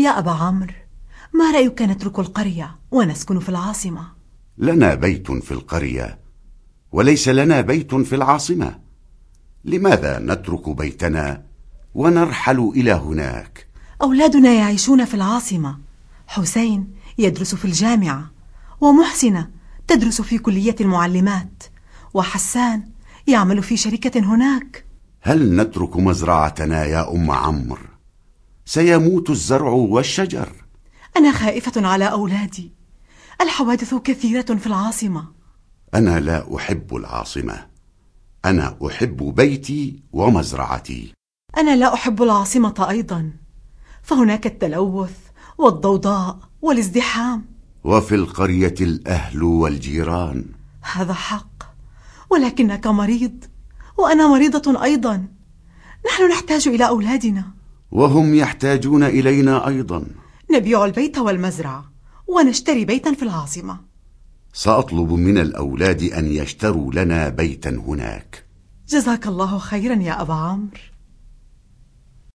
يا أبا عمرو ما رأيك نترك القرية ونسكن في العاصمة؟ لنا بيت في القرية وليس لنا بيت في العاصمة. لماذا نترك بيتنا ونرحل إلى هناك؟ أولادنا يعيشون في العاصمة. حسين يدرس في الجامعة ومحسنة تدرس في كلية المعلمات وحسان يعمل في شركة هناك. هل نترك مزرعتنا يا أم عمرو؟ سيموت الزرع والشجر. أنا خائفة على أولادي. الحوادث كثيرة في العاصمة. أنا لا أحب العاصمة. أنا أحب بيتي ومزرعتي. أنا لا أحب العاصمة أيضا. فهناك التلوث والضوضاء والازدحام. وفي القرية الأهل والجيران. هذا حق. ولكنك مريض. وأنا مريضة أيضا. نحن نحتاج إلى أولادنا. وهم يحتاجون إلينا أيضا. نبيع البيت والمزرعة ونشتري بيتا في العاصمة. سأطلب من الأولاد أن يشتروا لنا بيتا هناك. جزاك الله خيرا يا أبا عمرو.